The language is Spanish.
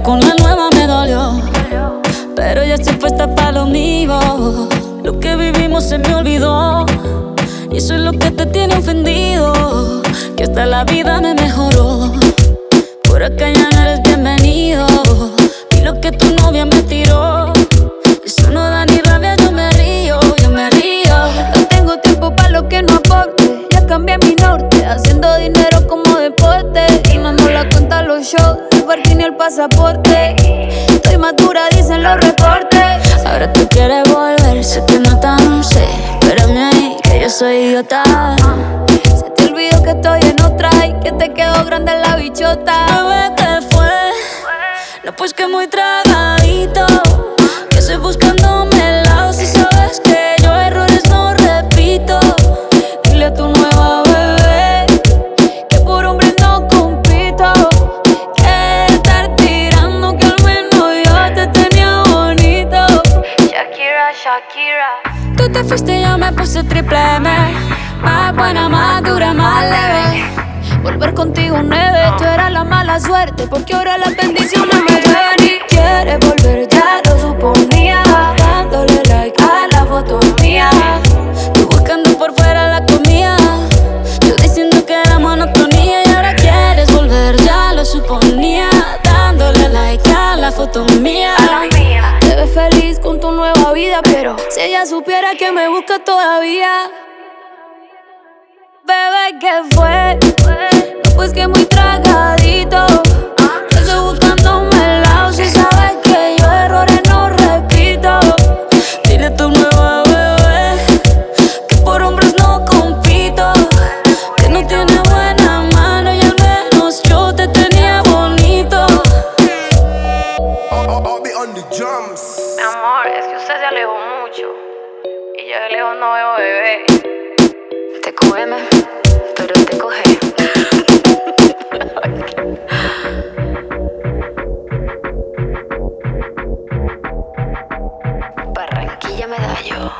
con la nueva me dolió. Pero ya estoy puesta para lo mío. Lo que vivimos se me olvidó. Y eso es lo que te tiene ofendido. Que hasta la vida me mejoró. Por acá ya no eres bienvenido. Y lo que tu novia me tiró. Eso no da ni rabia, yo me río, yo me río. No tengo tiempo para lo que no aporte. Ya cambié mi norte, haciendo dinero como deporte. Y no la cuenta los shows ni el pasaporte. Estoy madura, dicen los reportes. Ahora tú quieres volver, sé que no tan sé. Espérame ahí, que yo soy idiota. Se te olvidó que estoy en otra y que te quedó grande la bichota. Bebé, ¿qué fue? No, pues que muy tragadito. Tú te fuiste yo me puse triple M. Más buena, más dura, más leve. Volver contigo nueve, tú eras la mala suerte. Porque ahora las bendiciones me llueven y quieres volver, ya lo suponía. Dándole like a la foto mía. Tú buscando por fuera la comida. Yo diciendo que era monotonía y ahora quieres volver, ya lo suponía. Dándole like a la foto mía. Vida, pero si ella supiera que me busca todavía. Bebé, ¿qué fue? pues que muy tragadito. Mi amor, es que usted se alejó mucho. Y yo de lejos no veo bebé. Te cógeme, pero te coge. Barranquilla me da yo.